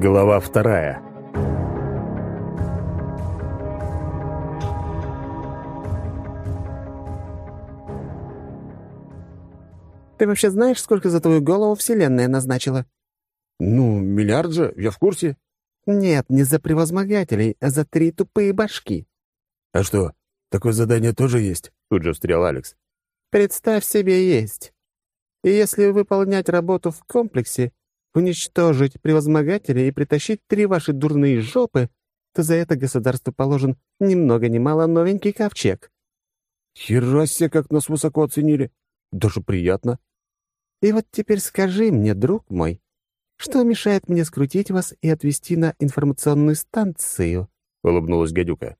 Глава вторая. «Ты вообще знаешь, сколько за твою голову Вселенная назначила?» «Ну, миллиард же, я в курсе». «Нет, не за превозмогателей, а за три тупые башки». «А что, такое задание тоже есть?» — тут же встрял Алекс. «Представь себе, есть. И если выполнять работу в комплексе, уничтожить превозмогателя и притащить три ваши дурные жопы, то за это государству положен ни много ни мало новенький ковчег». «Хера себе, как нас высоко оценили. Даже приятно». И вот теперь скажи мне, друг мой, что мешает мне скрутить вас и отвезти на информационную станцию?» — улыбнулась гадюка.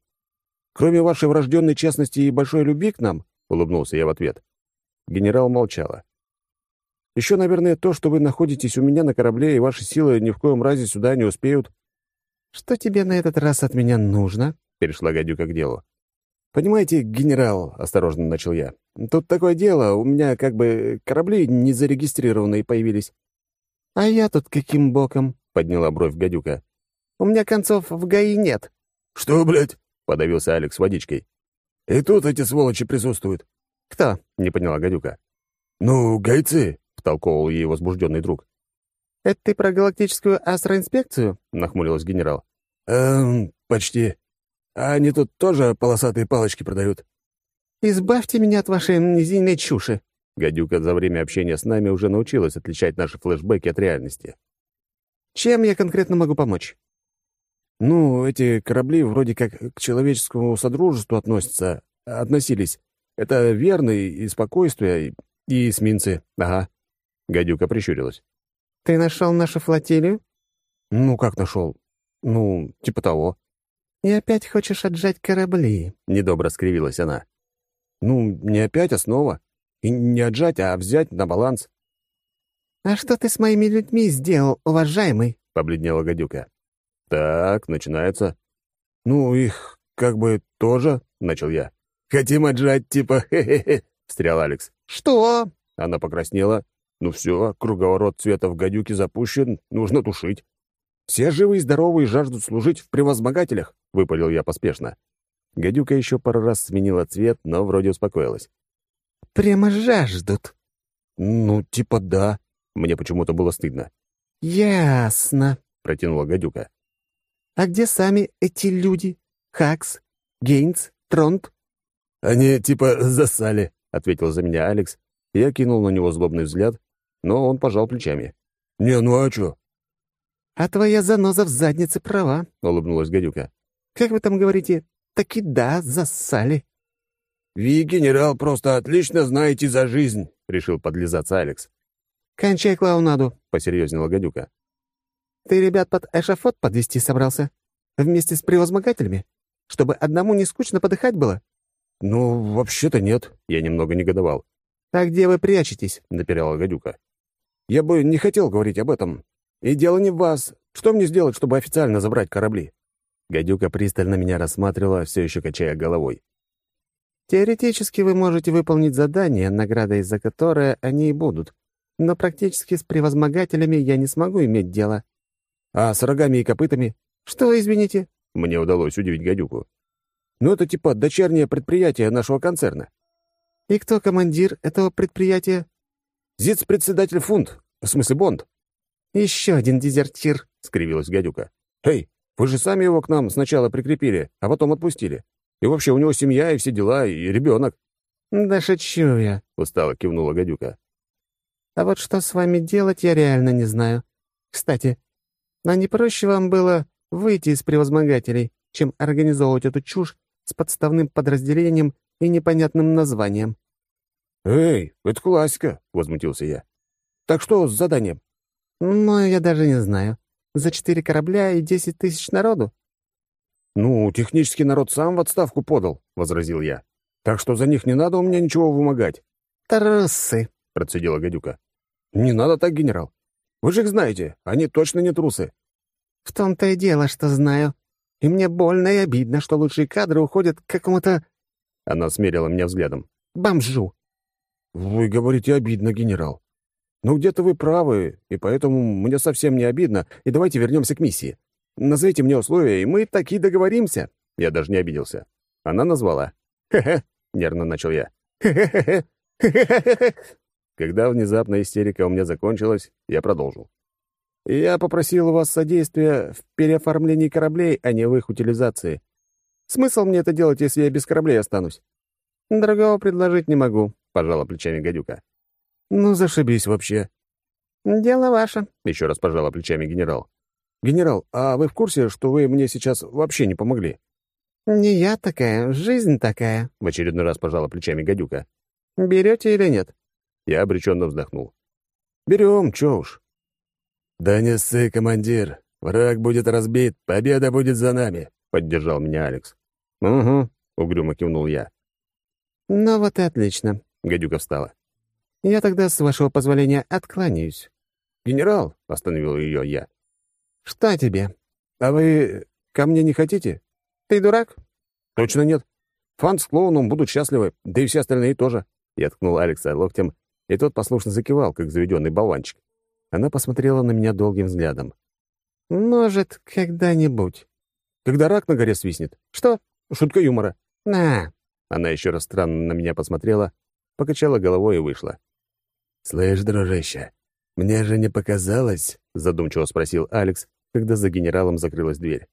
«Кроме вашей врожденной честности и большой любви к нам?» — улыбнулся я в ответ. Генерал молчала. «Еще, наверное, то, что вы находитесь у меня на корабле, и ваши силы ни в коем разе сюда не успеют». «Что тебе на этот раз от меня нужно?» — перешла гадюка к делу. «Понимаете, генерал», — осторожно начал я, — «тут такое дело, у меня как бы корабли незарегистрированные появились». «А я тут каким боком?» — подняла бровь гадюка. «У меня концов в ГАИ нет». «Что, блядь?» — подавился Алекс водичкой. «И тут эти сволочи присутствуют». «Кто?» — не поняла гадюка. «Ну, гайцы», — втолковывал ей возбужденный друг. «Это ты про галактическую астроинспекцию?» — нахмурилась генерал. «Эм, почти. А они тут тоже полосатые палочки продают?» «Избавьте меня от вашей низинной чуши!» Гадюка за время общения с нами уже научилась отличать наши флешбеки от реальности. «Чем я конкретно могу помочь?» «Ну, эти корабли вроде как к человеческому содружеству относятся, относились. Это верные и спокойствие, и эсминцы, ага». Гадюка прищурилась. «Ты нашел нашу флотилию?» «Ну, как нашел? Ну, типа того». «И опять хочешь отжать корабли?» — недобро скривилась она. «Ну, не опять, а снова. И не отжать, а взять на баланс». «А что ты с моими людьми сделал, уважаемый?» — побледнела гадюка. «Так, начинается. Ну, их как бы тоже», — начал я. «Хотим отжать, типа, хе-хе-хе», — встрял Алекс. «Что?» — она покраснела. «Ну все, круговорот цвета в гадюке запущен, нужно тушить». «Все живы и здоровы и жаждут служить в превозмогателях», — выпалил я поспешно. Гадюка еще пару раз сменила цвет, но вроде успокоилась. «Прямо жаждут». «Ну, типа да». Мне почему-то было стыдно. «Ясно», — протянула гадюка. «А где сами эти люди? Хакс, Гейнс, Тронт?» «Они типа засали», — ответил за меня Алекс. Я кинул на него злобный взгляд, но он пожал плечами. «Не, ну а чё?» «А твоя заноза в заднице права», — улыбнулась гадюка. «Как вы там говорите? Таки да, зассали». «Ви, генерал, просто отлично знаете за жизнь», — решил подлизаться Алекс. «Кончай клоунаду», — посерьезнела гадюка. «Ты ребят под эшафот подвести собрался? Вместе с превозмогателями? Чтобы одному не скучно подыхать было?» «Ну, вообще-то нет», — я немного негодовал. «А где вы прячетесь?» — напирала гадюка. «Я бы не хотел говорить об этом, и дело не в вас. Что мне сделать, чтобы официально забрать корабли?» Гадюка пристально меня рассматривала, все еще качая головой. «Теоретически вы можете выполнить задание, наградой за которое они и будут. Но практически с превозмогателями я не смогу иметь дело». «А с рогами и копытами?» «Что, извините?» Мне удалось удивить гадюку. «Ну, это типа дочернее предприятие нашего концерна». «И кто командир этого предприятия?» «Зиц-председатель фунт, в смысле Бонд». «Еще один дезертир», — скривилась гадюка. «Эй, вы же сами его к нам сначала прикрепили, а потом отпустили. И вообще у него семья и все дела, и ребенок». «Да шучу я», — устало кивнула гадюка. «А вот что с вами делать, я реально не знаю. Кстати, а не проще вам было выйти из превозмогателей, чем организовывать эту чушь с подставным подразделением и непонятным названием?» «Эй, это классика», — возмутился я. «Так что с заданием?» «Ну, я даже не знаю. За четыре корабля и десять тысяч народу?» «Ну, технический народ сам в отставку подал», — возразил я. «Так что за них не надо у меня ничего вымогать». «Трусы», — процедила гадюка. «Не надо так, генерал. Вы же их знаете, они точно не трусы». «В том-то и дело, что знаю. И мне больно и обидно, что лучшие кадры уходят к какому-то...» Она смерила меня взглядом. «Бомжу». «Вы говорите обидно, генерал. «Ну, где-то вы правы, и поэтому мне совсем не обидно, и давайте вернемся к миссии. Назовите мне условия, и мы таки договоримся». Я даже не обиделся. Она назвала. «Хе-хе», — нервно начал я. «Хе-хе-хе, хе-хе-хе». Когда внезапно истерика у меня закончилась, я продолжил. «Я попросил у вас содействия в переоформлении кораблей, а не в их утилизации. Смысл мне это делать, если я без кораблей останусь?» «Другого предложить не могу», — пожала плечами гадюка. «Ну, зашибись вообще». «Дело ваше», — еще раз пожала плечами генерал. «Генерал, а вы в курсе, что вы мне сейчас вообще не помогли?» «Не я такая, жизнь такая», — в очередной раз пожала плечами гадюка. «Берете или нет?» Я обреченно вздохнул. «Берем, чё уж». «Да не ссы, командир. Враг будет разбит, победа будет за нами», — поддержал меня Алекс. «Угу», — угрюмо кивнул я. «Ну вот и отлично», — гадюка встала. «Я тогда, с вашего позволения, откланяюсь». «Генерал», — остановил ее я. «Что тебе?» «А вы ко мне не хотите?» «Ты дурак?» «Точно нет. Фан с клоуном будут счастливы, да и все остальные тоже». Я ткнул Алекса локтем, и тот послушно закивал, как заведенный болванчик. Она посмотрела на меня долгим взглядом. «Может, когда-нибудь». «Когда рак на горе свистнет?» «Что?» «Шутка юмора». «На». Она еще раз странно на меня посмотрела, покачала головой и вышла. «Слышь, дружище, мне же не показалось?» — задумчиво спросил Алекс, когда за генералом закрылась дверь.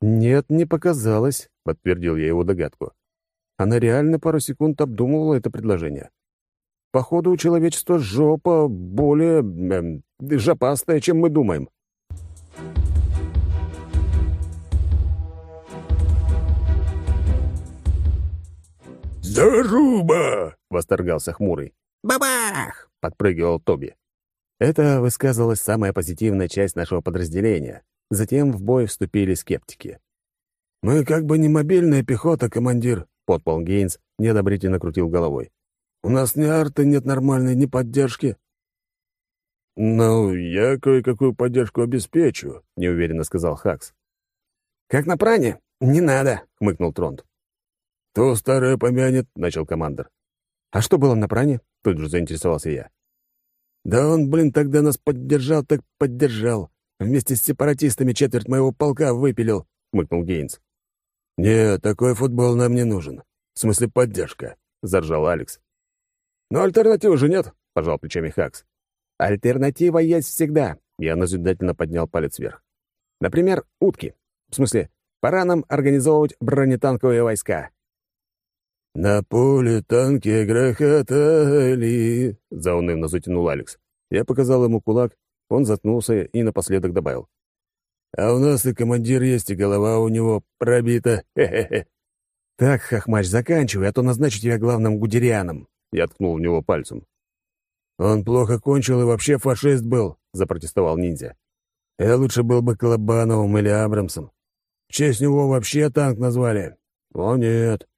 «Нет, не показалось», — подтвердил я его догадку. Она реально пару секунд обдумывала это предложение. Походу, у человечества жопа более... Эм, жопастая, чем мы думаем. «Заруба!» — восторгался хмурый. «Бабах!» — подпрыгивал Тоби. Это высказывалась самая позитивная часть нашего подразделения. Затем в бой вступили скептики. «Мы как бы не мобильная пехота, командир», — подпол Гейнс неодобрительно крутил головой. «У нас ни арты нет нормальной, ни поддержки». «Ну, я кое-какую поддержку обеспечу», — неуверенно сказал Хакс. «Как на пране? Не надо», — хмыкнул Тронт. «То старое помянет», — начал командир. «А что было на пране?» — тут же заинтересовался я. «Да он, блин, тогда нас поддержал, так поддержал. Вместе с сепаратистами четверть моего полка выпилил», — хмыкнул Гейнс. «Не, такой футбол нам не нужен. В смысле, поддержка», — заржал Алекс. «Но альтернативы же нет», — пожал плечами Хакс. «Альтернатива есть всегда», — я назидательно поднял палец вверх. «Например, утки. В смысле, пора нам организовывать бронетанковые войска». «На поле танки грохотали», — заунывно затянул Алекс. Я показал ему кулак, он заткнулся и напоследок добавил. «А у нас и командир есть, и голова у него пробита. Хе-хе-хе». «Так, Хохмач, заканчивай, а то назначу тебя главным гудерианом», — я ткнул в него пальцем. «Он плохо кончил и вообще фашист был», — запротестовал ниндзя. «Я лучше был бы Колобановым или Абрамсом. В честь него вообще танк назвали. О, нет.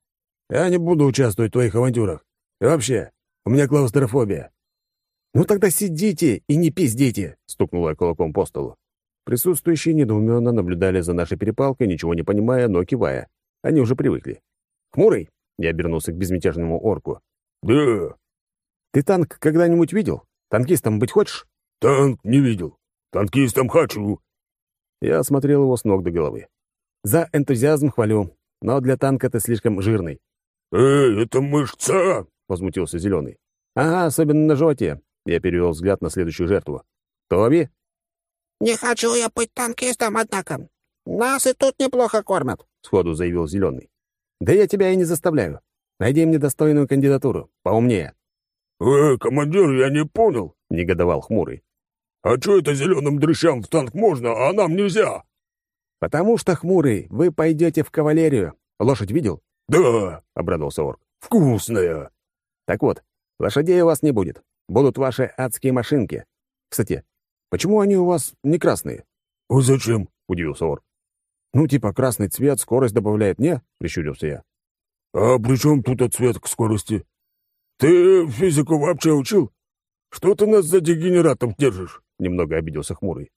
Я не буду участвовать в твоих авантюрах. И вообще, у меня клаустрофобия». «Ну тогда сидите и не пиздите!» — стукнула я кулаком по столу. Присутствующие недоуменно наблюдали за нашей перепалкой, ничего не понимая, но кивая. Они уже привыкли. «Хмурый!» — я обернулся к безмятежному орку. «Да!» «Ты танк когда-нибудь видел? Танкистом быть хочешь?» «Танк не видел. Танкистом хочу!» Я осмотрел его с ног до головы. «За энтузиазм хвалю, но для танка ты слишком жирный». «Эй, это мышца!» — возмутился Зеленый. «Ага, особенно на животе». Я перевел взгляд на следующую жертву. «Тоби?» «Не хочу я быть танкистом, однако. Нас и тут неплохо кормят», — сходу заявил Зеленый. «Да я тебя и не заставляю. Найди мне достойную кандидатуру, поумнее». «Э, командир, я не понял», — негодовал Хмурый. «А что это зеленым дрыщам в танк можно, а нам нельзя?» «Потому что, Хмурый, вы пойдете в кавалерию. Лошадь видел?» «Да», — обрадовался орк. «Вкусная». «Так вот, лошадей у вас не будет. Будут ваши адские машинки. Кстати, почему они у вас не красные?» «А зачем?» — удивился орк. «Ну, типа красный цвет скорость добавляет, не?» — прищурился я. «А при чем тут цвет к скорости? Ты физику вообще учил? Что ты нас за дегенератов держишь?» — немного обиделся Хмурый.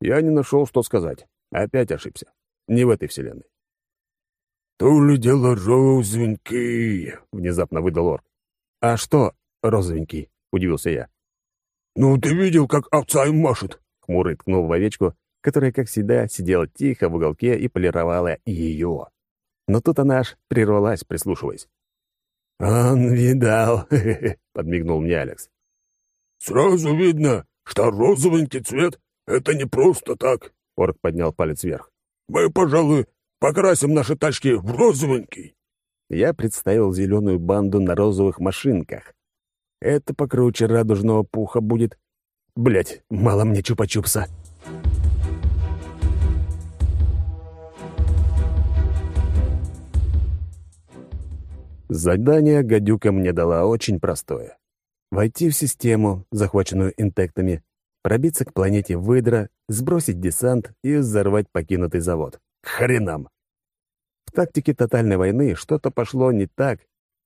Я не нашел, что сказать. Опять ошибся. Не в этой вселенной. «То ли дело розовенький», — внезапно выдал орк. «А что розовенький?» — удивился я. «Ну, ты видел, как овца им машет?» Хмурый ткнул в овечку, которая, как всегда, сидела тихо в уголке и полировала ее. Но тут она аж прервалась, прислушиваясь. «Он видал», — подмигнул мне Алекс. «Сразу видно, что розовенький цвет — это не просто так», — Орк поднял палец вверх. «Мы, пожалуй, покрасим наши тачки в розовенький». Я представил зеленую банду на розовых машинках. Это покруче радужного пуха будет. Блять, мало мне чупа-чупса. Задание гадюка мне дала очень простое. Войти в систему, захваченную интектами, пробиться к планете Выдра, сбросить десант и взорвать покинутый завод. К хренам! В тактике тотальной войны что-то пошло не так,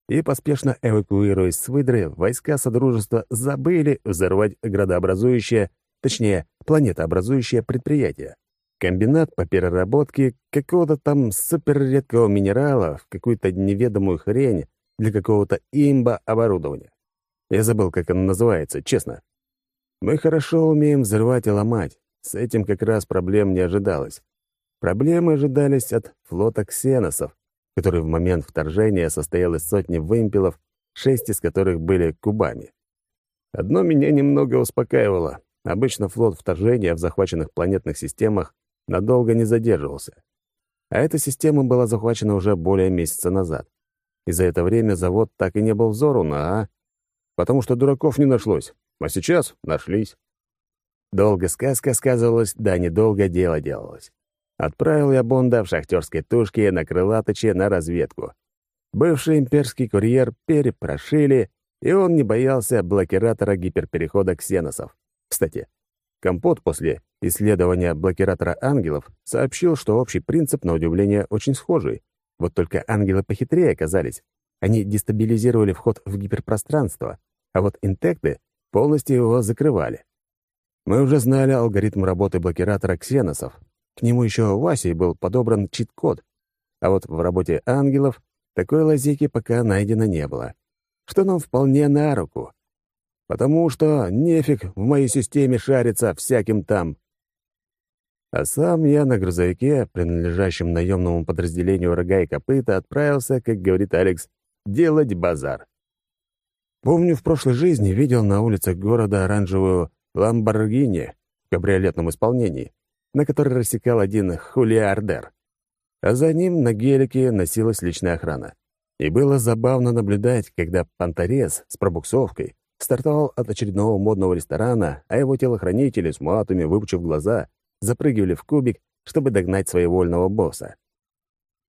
и, поспешно эвакуируясь с Выдры, войска Содружества забыли взорвать градообразующее, точнее, планетообразующее предприятие. Комбинат по переработке какого-то там суперредкого минерала в какую-то неведомую хрень для какого-то имба оборудования. Я забыл, как оно называется, честно. Мы хорошо умеем взрывать и ломать. С этим как раз проблем не ожидалось. Проблемы ожидались от флота ксеносов, который в момент вторжения состоял из сотни вымпелов, шесть из которых были кубами. Одно меня немного успокаивало. Обычно флот вторжения в захваченных планетных системах надолго не задерживался. А эта система была захвачена уже более месяца назад. И за это время завод так и не был взорван, а... Потому что дураков не нашлось. А сейчас нашлись. Долго сказка сказывалась, да недолго дело делалось. Отправил я Бонда в шахтерской тушке на крылаточе на разведку. Бывший имперский курьер перепрошили, и он не боялся блокиратора гиперперехода ксеносов. Кстати, Компот после исследования блокиратора ангелов сообщил, что общий принцип, на удивление, очень схожий. Вот только ангелы похитрее оказались. Они дестабилизировали вход в гиперпространство, а вот интекты полностью его закрывали. Мы уже знали алгоритм работы блокиратора ксеносов, к нему еще Васей был подобран чит-код, а вот в работе ангелов такой лазейки пока найдено не было, что нам вполне на руку. Потому что нефиг в моей системе шариться всяким там. А сам я на грузовике, принадлежащем наемному подразделению рога и копыта, отправился, как говорит Алекс, делать базар. Помню, в прошлой жизни видел на улицах города оранжевую «Ламборгини» в кабриолетном исполнении на который рассекал один хулиардер. А за ним на гелике носилась личная охрана. И было забавно наблюдать, когда понторез с пробуксовкой стартовал от очередного модного ресторана, а его телохранители с матами, выпучив глаза, запрыгивали в кубик, чтобы догнать своевольного босса.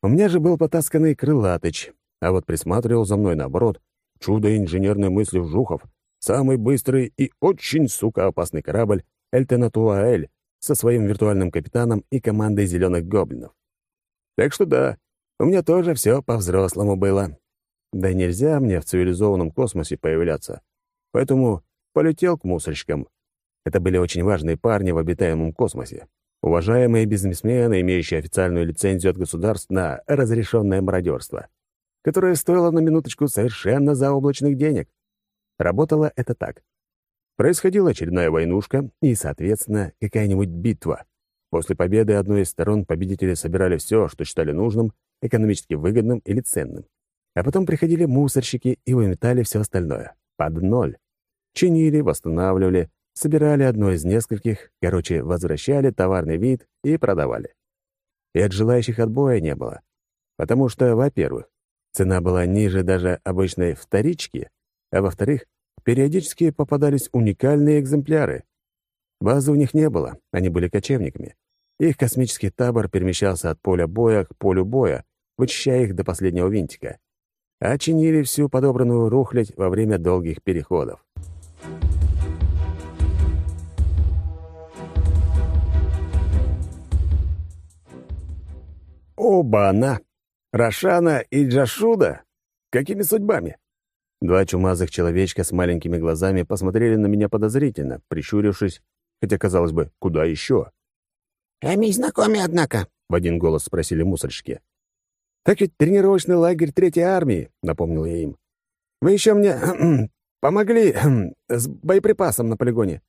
У меня же был потасканный крылатыч, а вот присматривал за мной, наоборот, чудо инженерной мысли Жухов, самый быстрый и очень, сука, опасный корабль Эльтенатуаэль, со своим виртуальным капитаном и командой зеленых гоблинов. Так что да, у меня тоже все по-взрослому было. Да нельзя мне в цивилизованном космосе появляться. Поэтому полетел к мусорщикам. Это были очень важные парни в обитаемом космосе. Уважаемые бизнесмены, имеющие официальную лицензию от государств на разрешенное мародерство, которое стоило на минуточку совершенно заоблачных денег. Работало это так. Происходила очередная войнушка и, соответственно, какая-нибудь битва. После победы одной из сторон победители собирали все, что считали нужным, экономически выгодным или ценным. А потом приходили мусорщики и выметали все остальное. Под ноль. Чинили, восстанавливали, собирали одно из нескольких, короче, возвращали товарный вид и продавали. И от желающих отбоя не было. Потому что, во-первых, цена была ниже даже обычной вторички, а во-вторых, периодически попадались уникальные экземпляры. Базы у них не было, они были кочевниками. Их космический табор перемещался от поля боя к полю боя, вычищая их до последнего винтика. А всю подобранную рухлядь во время долгих переходов. Оба-на! Рошана и Джашуда? Какими судьбами? Два чумазых человечка с маленькими глазами посмотрели на меня подозрительно, прищурившись, хотя, казалось бы, куда еще? «Эми знакомы, однако», — в один голос спросили мусорщики. «Так ведь тренировочный лагерь Третьей армии», — напомнил я им. «Вы еще мне помогли с боеприпасом на полигоне».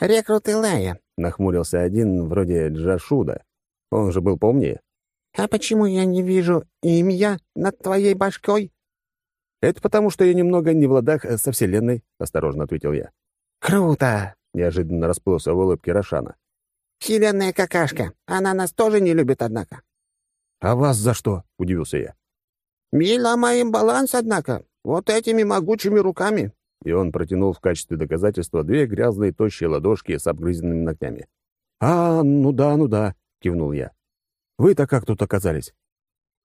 «Рекруты Лая», — нахмурился один вроде Джашуда. Он же был поумнее. «А почему я не вижу имя над твоей башкой?» «Это потому, что я немного не в ладах э, со Вселенной», — осторожно ответил я. «Круто!» — неожиданно расплылся в улыбке Рошана. «Вселенная какашка. Она нас тоже не любит, однако». «А вас за что?» — удивился я. «Мы ломаем баланс, однако. Вот этими могучими руками». И он протянул в качестве доказательства две грязные тощие ладошки с обгрызенными ногтями. «А, ну да, ну да», — кивнул я. «Вы-то как тут оказались?»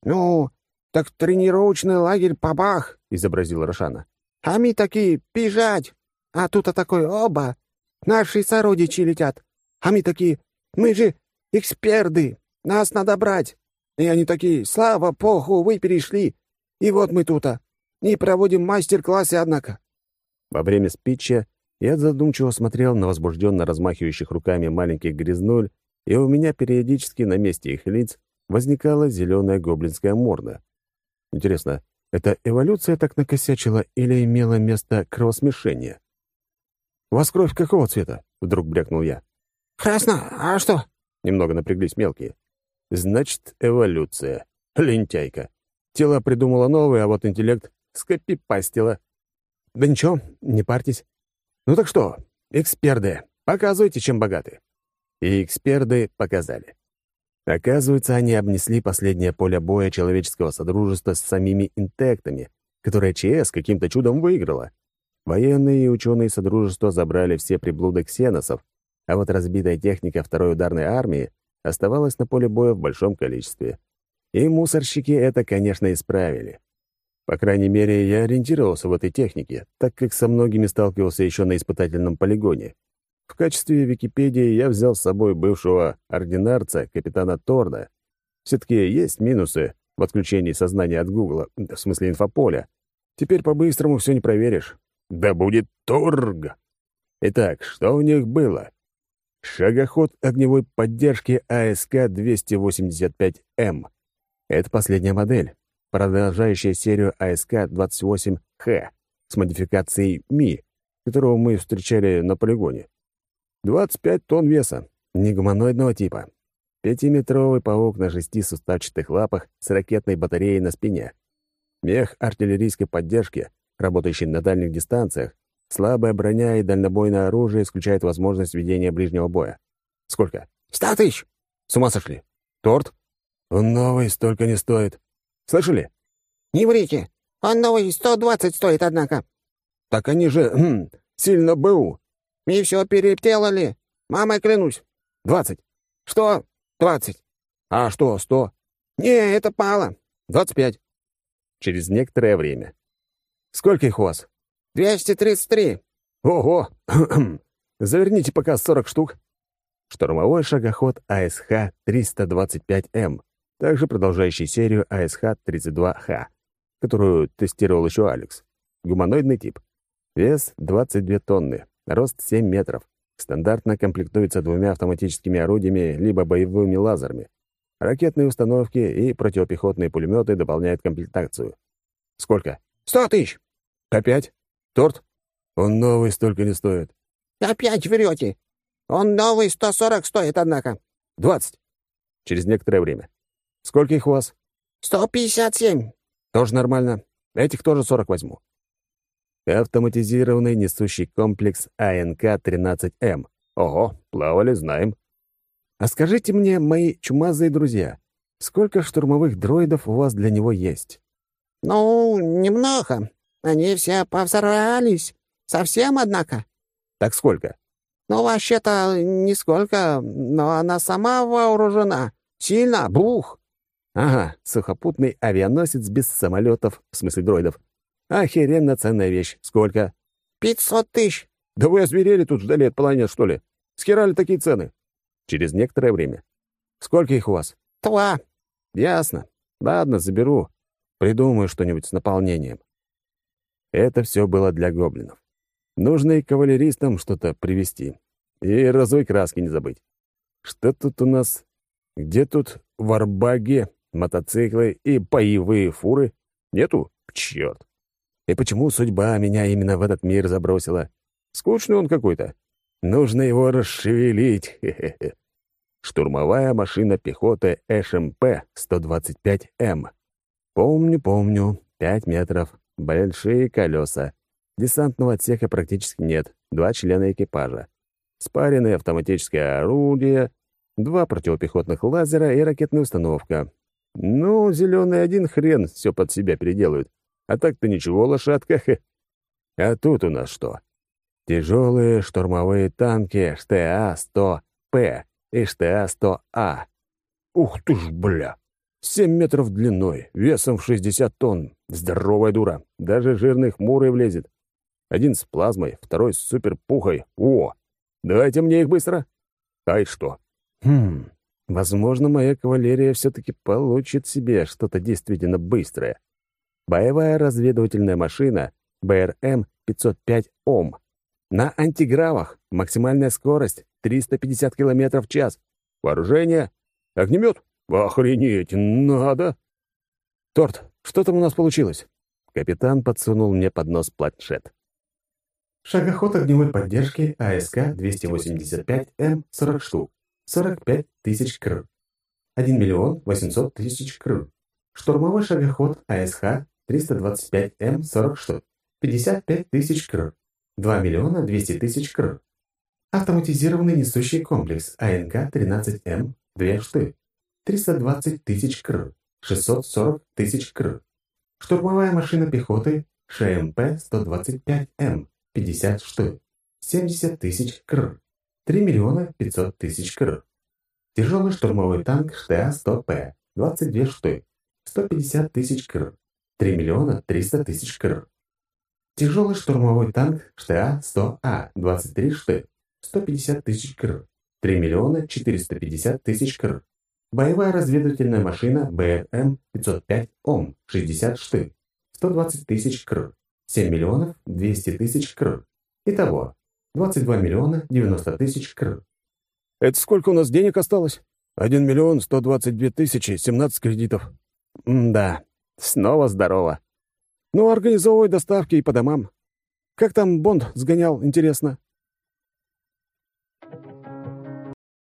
«Ну, так тренировочный лагерь Пабах», — изобразил Рошана. «А мы такие, бежать! А тут-то такой, оба! Наши сородичи летят! А мы такие, мы же эксперты, нас надо брать! И они такие, слава поху, вы перешли! И вот мы тут-то! И проводим мастер-классы, однако!» Во время спича я задумчиво смотрел на возбужденно размахивающих руками маленьких грязнуль, и у меня периодически на месте их лиц возникала зеленая гоблинская морда. Интересно, это эволюция так накосячила или имело место кровосмешение? «У вас кровь какого цвета?» — вдруг брякнул я. «Красно. А что?» — немного напряглись мелкие. «Значит, эволюция. Лентяйка. Тело придумало новое, а вот интеллект скопипастило. Да ничего, не парьтесь. Ну так что, эксперты, показывайте, чем богаты». И эксперты показали. Оказывается, они обнесли последнее поле боя человеческого содружества с самими интектами, которое ЧС каким-то чудом выиграла. Военные и ученые Содружества забрали все приблуды ксеносов, а вот разбитая техника второй ударной армии оставалась на поле боя в большом количестве. И мусорщики это, конечно, исправили. По крайней мере, я ориентировался в этой технике, так как со многими сталкивался еще на испытательном полигоне. В качестве Википедии я взял с собой бывшего ординарца, капитана Торда. Все-таки есть минусы в отключении сознания от Гугла, в смысле инфополя. Теперь по-быстрому все не проверишь. Да будет торг! Итак, что у них было? Шагоход огневой поддержки АСК-285М. Это последняя модель, продолжающая серию АСК-28Х с модификацией МИ, которого мы встречали на полигоне. 25 тонн веса, не гуманоидного типа. Пятиметровый паук на шести суставчатых лапах с ракетной батареей на спине. Мех артиллерийской поддержки, работающий на дальних дистанциях, слабая броня и дальнобойное оружие исключают возможность ведения ближнего боя. Сколько? «Ста тысяч!» С ума сошли. Торт? Он новый, столько не стоит. Слышали? «Не врите! Он новый сто двадцать стоит, однако!» Так они же хм, сильно БУ. И все переделали. Мамой клянусь. Двадцать. Что? Двадцать. А что, сто? Не, это мало. Двадцать пять. Через некоторое время. Сколько их у вас? Двести тридцать три. Ого! Заверните пока сорок штук. Штурмовой шагоход АСХ-325М, также продолжающий серию АСХ-32Х, которую тестировал еще Алекс. Гуманоидный тип. Вес 22 тонны, Рост 7 метров. Стандартно комплектуется двумя автоматическими орудиями либо боевыми лазерами. Ракетные установки и противопехотные пулеметы дополняют комплектацию. Сколько? Сто тысяч. Опять? Торт? Он новый столько не стоит. Опять врете. Он новый сто сорок стоит, однако. Двадцать. Через некоторое время. Сколько их у вас? Сто пятьдесят семь. Тоже нормально. Этих тоже сорок возьму автоматизированный несущий комплекс АНК-13М. Ого, плавали, знаем. А скажите мне, мои чумазые друзья, сколько штурмовых дроидов у вас для него есть? Ну, немного. Они все повзорались. Совсем, однако. Так сколько? Ну, вообще-то, нисколько, но она сама вооружена. Сильно, бух. Ага, сухопутный авианосец без самолетов, в смысле дроидов, Охеренно ценная вещь. Сколько? Пятьсот тысяч. Да вы озверели тут вдали от планет, что ли? Скирали такие цены. Через некоторое время. Сколько их у вас? Два. Ясно. Ладно, заберу. Придумаю что-нибудь с наполнением. Это все было для гоблинов. Нужно и кавалеристам что-то привезти. И розовой краски не забыть. Что тут у нас? Где тут варбаги, мотоциклы и боевые фуры? Нету? Черт. И почему судьба меня именно в этот мир забросила? Скучный он какой-то. Нужно его расшевелить. Штурмовая машина пехоты ШМП-125М. Помню, помню. Пять метров. Большие колеса. Десантного отсека практически нет. Два члена экипажа. Спаренное автоматическое орудие, два противопехотных лазера и ракетная установка. Ну, зеленый один хрен все под себя переделают. А так-то ничего, лошадка. А тут у нас что? Тяжелые штурмовые танки ШТА-100П и ШТА-100А. Ух ты ж, бля! Семь метров длиной, весом в 60 тонн. Здоровая дура. Даже жирный хмурый влезет. Один с плазмой, второй с суперпухой. О! Давайте мне их быстро. Ай что? Хм, возможно, моя кавалерия все-таки получит себе что-то действительно быстрое. Боевая разведывательная машина БРМ-505 ОМ. На антигравах. Максимальная скорость 350 км в час. Вооружение? Огнемет? Охренеть, надо! Торт, что там у нас получилось? Капитан подсунул мне под нос планшет. Шагоход огневой поддержки АСК-285М 40 штук. 45 тысяч кр. 1 миллион 800 тысяч кр. Штурмовой шагоход АСХ-325М 40 штук. 55 тысяч кр. 2 миллиона 200 тысяч кр. Автоматизированный несущий комплекс АНК-13М 2 штук. 320 тысяч кр. 640 тысяч кр. Штурмовая машина пехоты ШМП-125М 50 штук. 70 тысяч кр. 3 миллиона 500 тысяч кр. Тяжелый штурмовой танк ШТА-100П 22 штук. 150 тысяч кр. 3 миллиона 300 тысяч кр. Тяжелый штурмовой танк ШТА-100А 23 штук. 150 тысяч кр. 3 миллиона 450 тысяч кр. Боевая разведывательная машина БРМ-505 ОМ 60 штук. 120 тысяч кр. 7 миллионов 200 тысяч кр. Итого 22 миллиона 90 тысяч кр. Это сколько у нас денег осталось? 1 миллион 122 тысячи 17 кредитов. М-да, снова здорово. Ну, организовывай доставки и по домам. Как там Бонд сгонял, интересно?